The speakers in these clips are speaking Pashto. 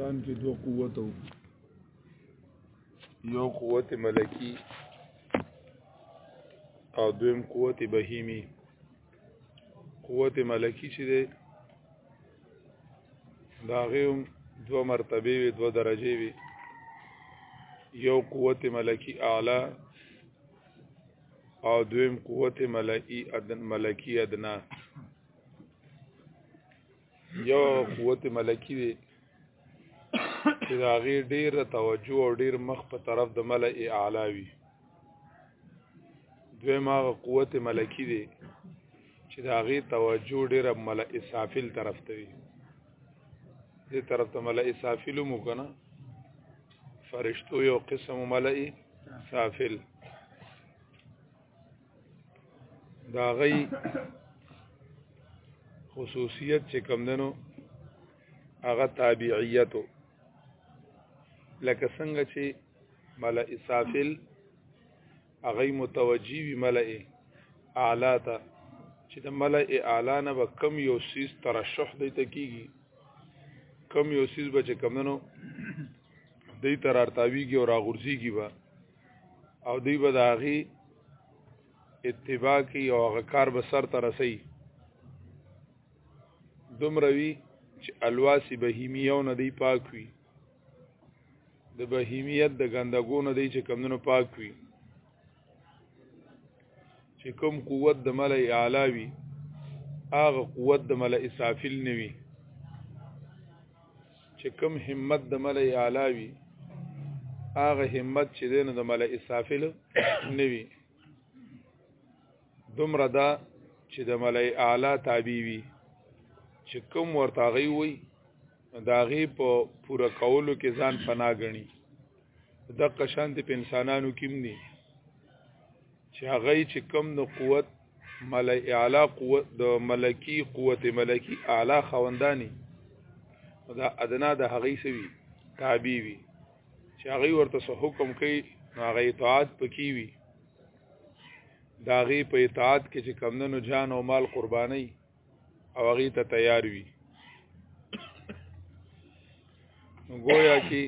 انسان کې دوه قوت او یو قوت ملکی او دویم قوت بهیمی قوت ملکی چې ده دا غیوم دو مرتبه وی دو درجه وی یو قوت ملکی اعلی او دویم قوت ملکی ادن ملکی ادنا یو قوت ملکی دی چې دا غي ډیر توجه او ډیر مخ په طرف د ملئ اعلی وي دوی ما قوت ملکی دی چې دا غي توجه ډیر ملئ سافل طرف ته وي دې طرف ته ملئ سافل مو کنه فرشتو یو قسم ملئ سافل دا غي خصوصیت چې کم دنو هغه تابعیتو لکه څنګه چې ملئ سافل هغه متوجی وی ملئ اعلی ته چې د ملئ اعلی نه به کم یو سیس ترشح دی ته کیږي کم یو سیس به چې کم دنو دی تر ارتاویږي او راغورځيږي به او دوی به داغي اتباع کی او هغه کار به سر ته رسي دومروي چې الواسی بهیمیو نه دی پاک وي د بهیمیت د ګندګو نه دی چې کمونو پاک وي چې کوم قوت د ملای اعلی وي هغه قوت د ملای اسافل نه وي چې کوم همت د ملئ اعلی وي هغه همت چې دین د ملئ سافل نه وي دومره دا چې د ملئ اعلی تابع وي چې کوم ورته غي وي داغي په پوره کولو کې ځان فنا غني د قشانت په انسانانو کې مني چې هغه چې کوم د قوت ملئ اعلی قوت د ملکی قوت ملکی اعلی خوندانی دا ادنا د هغه سوي تابع وي چې هغه ورته سو حکم کوي نو هغه اطاعت پکې وي دا غي په اطاعت کې چې کمندونو جان او مال قرباني او هغه ته تیار وي نو گویا کې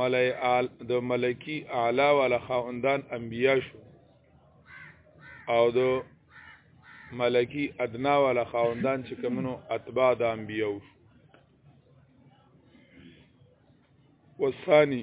ملای آل د ملکی اعلی والا خاوندان انبیا شو او د ملکی ادنا والا خاوندان چې کومنو اتباع د انبیا شو والثاني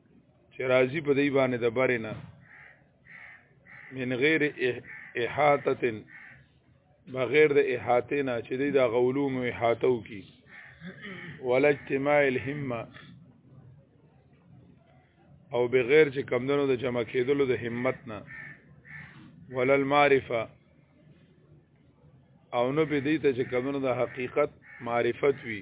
چې راضی په دی باندې د بره نه من غیر احاطه بغیر د احاطه نه چې دی د غولوم احاطه وکي ولا اجتماع الهمه او بغیر چې کمدنو د جمع کېدلو د همت نه ولا المعرفه او نو به دې ته چې کمدنو د حقیقت معرفت وي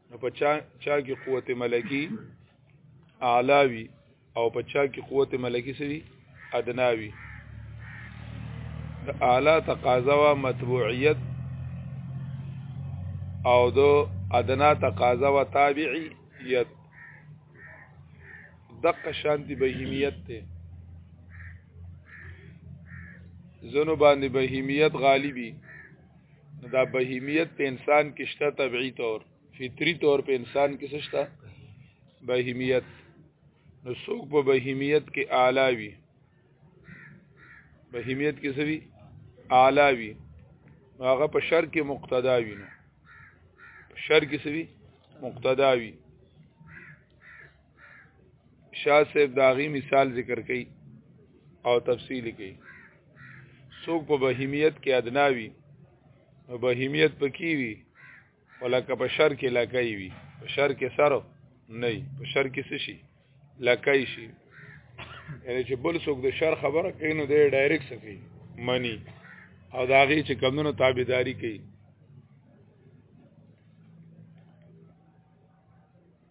نو په چا چا کې قوت ملکی اعلاوی او په چا کې قوت ملکی سوي ادناوی د اعلی تقاضا وا متبوعیت او د ادنا تقاضا وا تابعیت دقه شانتی بهیمیت ته زنو باندې بهیمیت غالبی دا بهیمیت په انسان کې شته طبيعي طور فطری طور په انسان کې څه شته بهیمیت نو څوک په بهیمیت کې اعلی وي بهیمیت کې څه وي اعلی وي هغه په شر کې مقتدا وي نو شر کې څه وي مقتدا وي شاه صاحب داغي مثال ذکر کړي او تفصیل کړي څوک په بهیمیت کې ادناوي نو بهیمیت پکې وي ولکه په شر کې لکای وي په شر کې سر نه په شر کې څه شي لکای شي یعنی چې بل څوک د شر خبره کوي نو دی ډایرکټ سکی منی او دا غي چې کمونو تابعداري کوي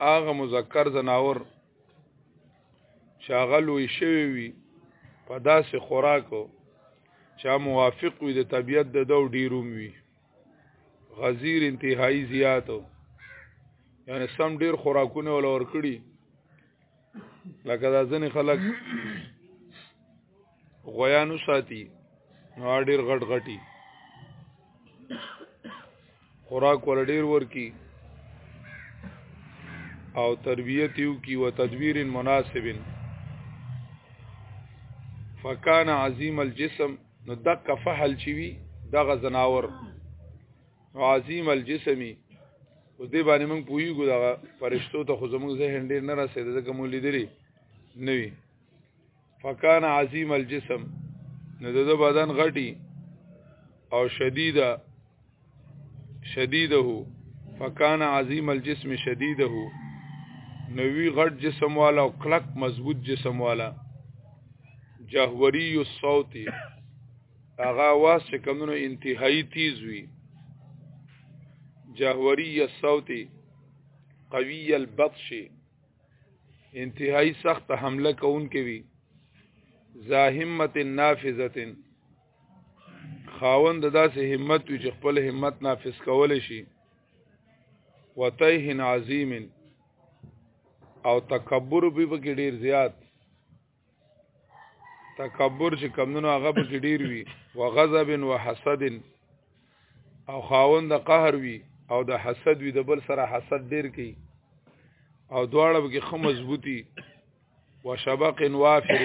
هغه مذکر زناور چې هغه لوی شوی وي په داسې خوراکو چې موافق وي د طبیعت د دو ډیروم وي غزیر انتهایی زیاتو یعنی سم ډیر خوراکونه ول ورکړي لکه دا ځنې خلک غویانو ساتي نو ډیر غټ غټي خوراک ول ډیر ورکی او تربیت یو کی و تدبیر مناسب فکان عظیم الجسم نو دک فحل چی وی دغه زناور عظیم الجسمی اوس دې باندې موږ پوهیږو دا فرشتو ته خو زموږ ذهن ډیر نه رسېده ځکه مو لیدلی نه وي فکان عظیم الجسم نو د بدن غټي او شدیده شدیده فکان عظیم الجسم شدیده نوی غټ جسم والا او کلک مضبوط جسم والا جهوری الصوت هغه واس چې کمونو انتهایی تیز وی جهوری الصوت قوی البطش انتهایی سخت حمله کوونکې وي زاهمت نافذه خاوند داسې همت وي چې خپل همت نافذ کول شي وتیه عظیم او تکبر به کې ډیر زیات تکبر چې کمونو هغه به کې ډیر وي و غضب و حسد او خاون د قهر وي او د حسد وي د بل سره حسد ډیر کوي او دواړه به کې خو مضبوطي و شبق وافر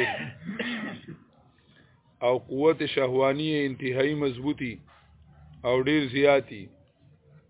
او قوت شهوانی انتهایی مضبوطی او ډیر زیاتی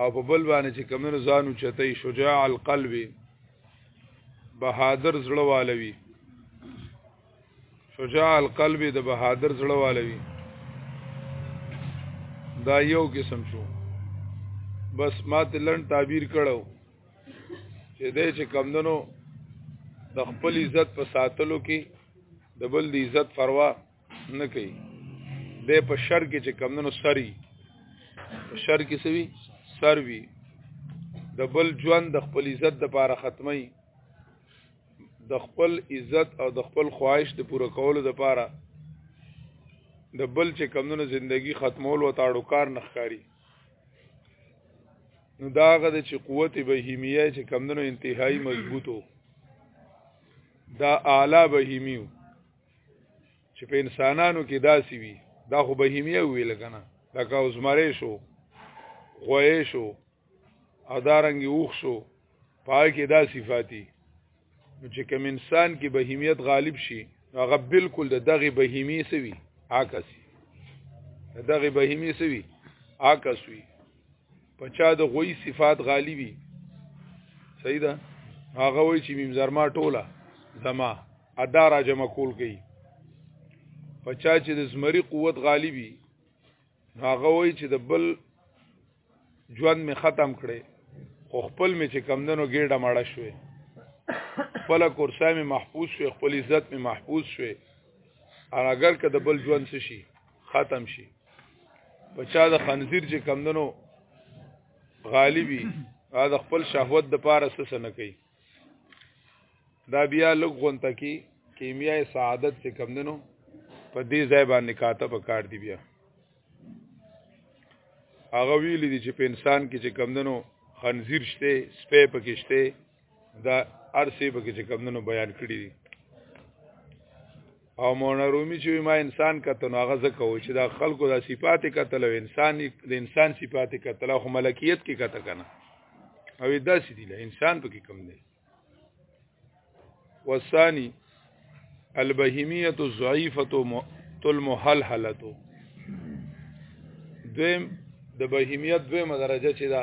او په بل باندې چې کمنو ځانو چتای شجاع القلب بهادر زړه والوي شجاع القلب د بهادر زړه والوي دا یو قسم شو بس ما ته لن تعبیر کړو چې دې چې کمندنو د خپل عزت په ساتلو کې د بل د عزت فروا نه کوي د په شر کې چې کمونو سری په شر کې سوي سروي د بل ژوند د خپل عزت د پاره ختمي د خپل عزت او د خپل خواهش د پوره کولو د پاره د بل چې کمونو زندگی ختمول او تاړو کار نخکاری نو داغه د چې قوت بهیمیه چې کمونو انتهایی مضبوطو دا اعلی بهیمیو چې په انسانانو کې داسي وي دا خو بهیمیه وی لګنه دا کا اوس مری شو خوې شو او دارنګ اوخ شو پای کې دا صفاتی چې کوم انسان کې بهیمیت غالب شي هغه بالکل د دغه بهیمی سوي عکس دغه بهیمی سوي عکس وي پچا د غوی صفات غالی وی صحیح ده هغه وای چې میم زرما ټوله زما ادا را جمع کول کوي پچا چې د زمری قوت غالی وی هغه وای چې د بل ژوند می ختم کړي خو خپل می چې کمندنو ګیډه ماړه شوې خپل کورسه می محفوظ شوې خپل عزت می محفوظ شوې اگر که د بل ژوند څه شي ختم شي په چا د خنزیر چې کمدنو غالبي دا د خپل شهوت د پاره څه نه کوي دا بیا لږ غونته کی کیمیای سعادت چې کمدنو په دې ځای باندې کاته په کار دی بیا هغه ویل دي چې په انسان کې چې کمدنو خنزیر شته سپې پکې شته دا ارسی به کې کمونو بیان کړی دي او مولانا رومي چې ما انسان کته نو هغه زکه و چې دا خلکو دا صفات کته لو انسان د انسان صفات کته له ملکیت کې کته کنه او دا سې دي له انسان په کې کم دی والثاني البهیمیه الضعیفه المحلحله دویم د بهیمیت دویمه درجه چې دا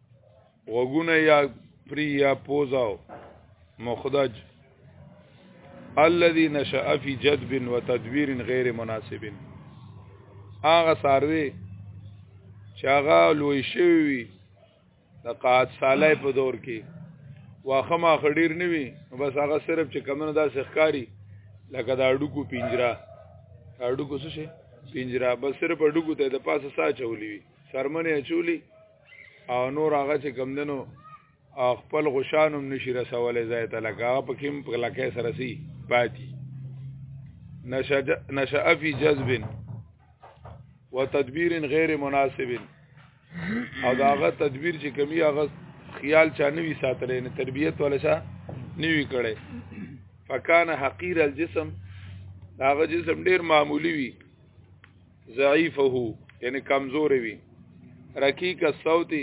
وګونه یا پری یا پوزاو مخدج الذي نشأ في جذب وتدوير غير مناسب هغه ساروي چې هغه لوی شوی د قات صالح په دور کې واخه ما خډیر نیوي بس هغه صرف چې کمنه دا سخکاری لکه دا ډوکو پنجره ډوکو څه شي پنجره بس صرف ډوکو ته د پاسه سا چولې وي سرمنه چولې او نور هغه چې کم دنو خپل غشانم نشي رسولې ځای ته لکه هغه په کوم په لکه سره سي پاتې نشأ فی جذب وتدبیر غیر مناسب او داغه تدبیر چې کمی هغه خیال چا نوی ساتلې نه تربیت ولا چا نوی کړي فکان حقیر الجسم داغه جسم ډیر معمولی وي ضعیفه یعنی کمزورې وي رقیق الصوت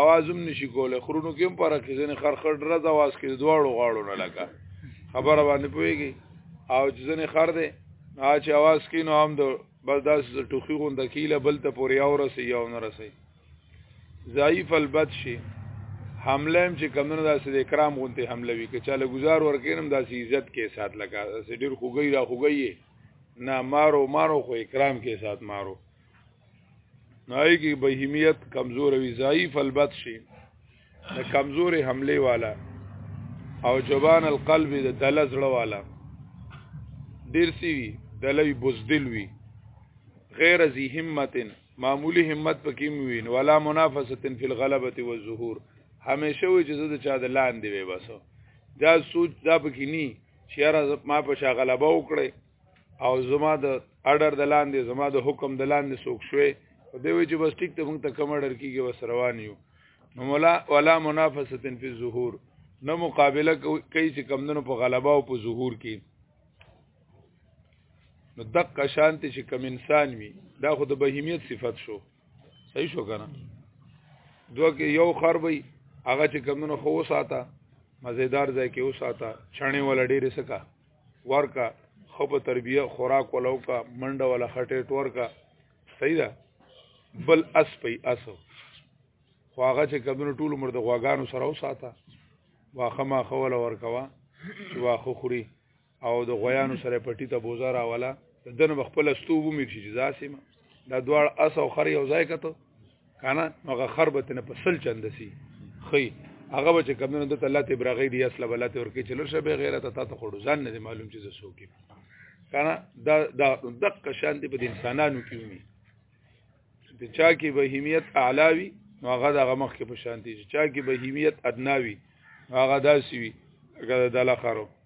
اوازم نشي کوله خرونو کې هم پر کې ځنه خرخر درز आवाज کې دواړو غاړو نه لګا خبره باندې پويږي او ځنه خر دې اچ आवाज کې نو هم د بس داس ټوخي غوند کیله بل ته پوري او رسي یو نه رسي ضعیف البد شي حمله هم چې کمونه داسې د کرام غونته حمله وی که چاله گزار ورکینم داسې عزت کې سات لکه داسې ډیر خوګی را خوګی نه مارو مارو خو اکرام کې سات مارو نای کی بهیمیت کمزور وی ضعیف البت شي د کمزورې حمله والا او جبان القلب د دل زړه والا ډیر سی وی دلوی بوزدل وی غیر ذی همت معمولی همت پکې وی ولا منافسه فی الغلبه والظهور همیشه وی چې د چا د لاندې وی بس دا سوچ دا پکې نی چیرې ما په شا غلبه وکړي او زما د اډر د لاندې زما د حکم د لاندې سوک شوي په دې وجه بس ټیک ته موږ ته کم اډر کیږي وس روان یو نو مولا ولا منافسه فی الظهور نو مقابله کوي چې کمندونو په غلبه او په ظهور کې نو دقه شانتی چې کم انسان وي دا خو د بهیمیت صفت شو صحیح شو کنه دوه کې یو خر وي هغه چې کمونو خو وساته مزیدار ځای کې وساته چڼې ولا ډېرې سکا ورکا خو په تربیه خوراک ولو کا منډه ولا خټه ټور کا صحیح ده بل اس پي اسو خو هغه چې کمونو ټول عمر د غواګانو سره وساته واخه ما خوله ورکوا چې واخه خوري او د غویانو سره پټی ته بوزا راولا دنه بخپل استوب مې چې ځاسم دا دواړ اس او خر یو ځای کته کنه هغه خر به تنه په سل چند سي خي هغه به چې کمنو د الله ته برغې دی اصله بلاته ورکی چلو شه به غیرت ته ته خړو ځان نه معلوم چې زسو کې کنه دا دا دقه شان دی په انسانانو کې ومي چې چا کې بهیمیت اعلاوي نو هغه د غمخ کې په شانتي چې چا کې بهیمیت ادناوي هغه داسي وي هغه د لخرو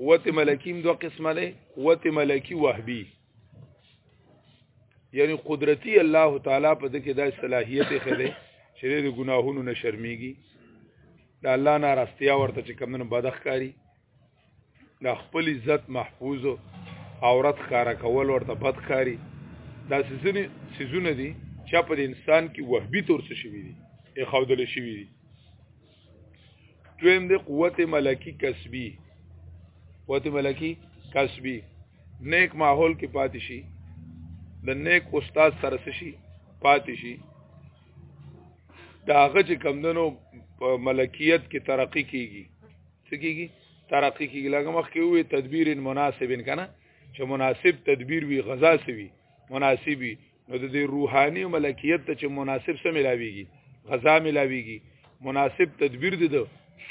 قوت ملکی دو قسمه ده قوت ملکی وهبی یعنی قدرتی الله تعالی په دې کې د صلاحیت خله چې د ګناهونو نه شرمېږي د الله نه راستیا ورته چې کمنو بدخکاری د خپل عزت محفوظ عورت خاره کول ورته بدخکاری دا سيزونه سيزونه دي چې په انسان کې وهبي تور څه شوی دي اخودل شوی دي دویم دی قوت ملکی کسبی قوت ملکی کسبی نیک ماحول کې پاتې شي د نیک استاد سره شي پاتې شي دا هغه چې کمندنو په ملکیت کې ترقی کیږي څه کیږي ترقی کیږي لکه مخکې وې تدبیر مناسب کنه چې مناسب تدبیر وي غذا سوي مناسبي نو د دې روحاني او ملکیت ته چې مناسب سم ملاويږي غذا ملاويږي مناسب تدبیر دي ده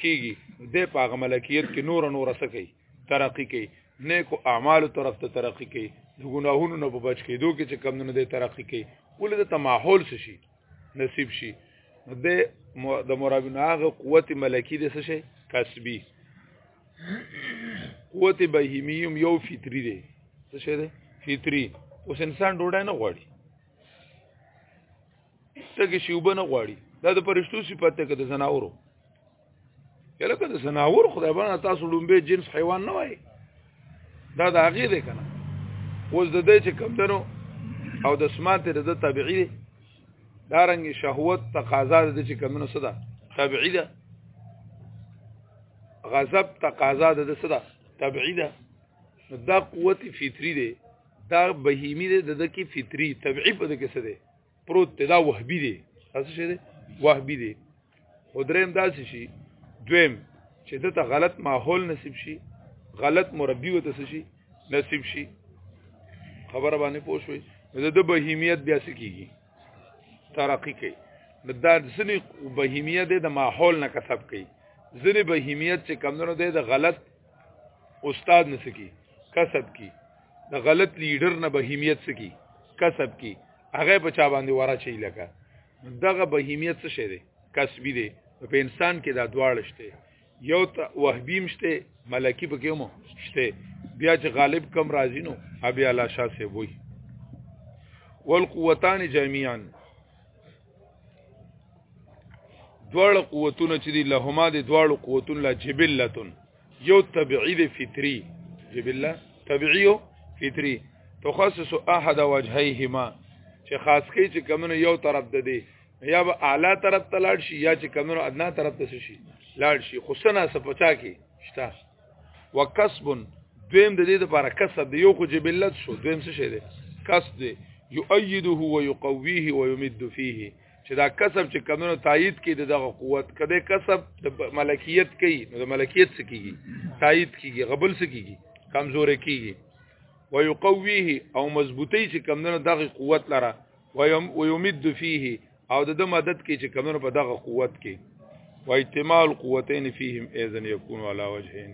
کیږي د پاغه ملکیت کې نور نور سکی ترقی کوي نیکو اعمال طرف ته ترقی کوي د ګناهونو نه په بچ کېدو کې چې کم نه دی ترقی کوي ولې د تماحول شي نصیب شي د د مرابین هغه قوت ملکی د څه شي کسبی قوت بهیمیوم یو فطری دی څه شه دی فطری اوس انسان ډوډۍ نه غواړي ټکه شی وبنه غواړي دا د پرشتو صفات ته د زناورو یلکه د زناور خدای باندې تاسو لومبه جنس حیوان نه وای دا د هغه دی کنه اوس د دې چې کم درو او د سمانته د طبيعي دارنګ شهوت تقاضا د چې کمنو صدا تبعی ده غضب تقاضا د صدا تبعی ده دا قوت فطری ده دا بهیمی ده د کې فطری تبعی په دې کې څه ده پروت دا وهبی ده تاسو شه ده وهبی ده او دریم داسې شي دویم چې د ته غلط ماحول نصیب شي غلط مربي وته شي نصیب شي خبره باندې پوښوي نو د بهیمیت بیا سکیږي ترقی کوي نو دا ځنی بهیمیت د ماحول نه کسب کوي ځنی بهیمیت چې کمونو دی د غلط استاد نه سکی کسب کی د غلط لیډر نه بهیمیت سکی کسب کی هغه په چا باندې ورا چي لکه دغه بهیمیت څه شی دی کسبی دی په انسان کې دا دواړه شته یو ته وهبیم شته ملکی په کومو شته بیا چې غالب کم راځي نو ابي الله شاه سي وای والقوتان جميعا دواړه قوتونه چې دي لهما دي دواړه قوتونه لا جبلتون یو طبيعي دی فطري جب الله طبيعي او فطري تخصص احد وجهيهما چې خاص کوي چې کمنو یو طرف ده دی یا به اعلی طرف ته لاړ شي یا چې کمنو ادنا طرف ته شي لاړ شي خصنا سپچا کې شتا وکسب دویم د دې لپاره کسب دی یو خو جبلت شو دویم څه شه دی کسب دی یؤیده ويقويه ويمد فيه چې دا کسب چې کمونو تایید کړي دغه قوت کده کسب د ملکیت کوي نو د ملکیت څخه کیږي تایید کیږي غبل څخه کیږي کمزور کیږي ويقويه او مضبوطی چې کمونو دغه قوت لره ويمد فيه او د مدد کې چې کمونو په دغه قوت کې واجتماع القوتين فيهم اذن يكون على وجهين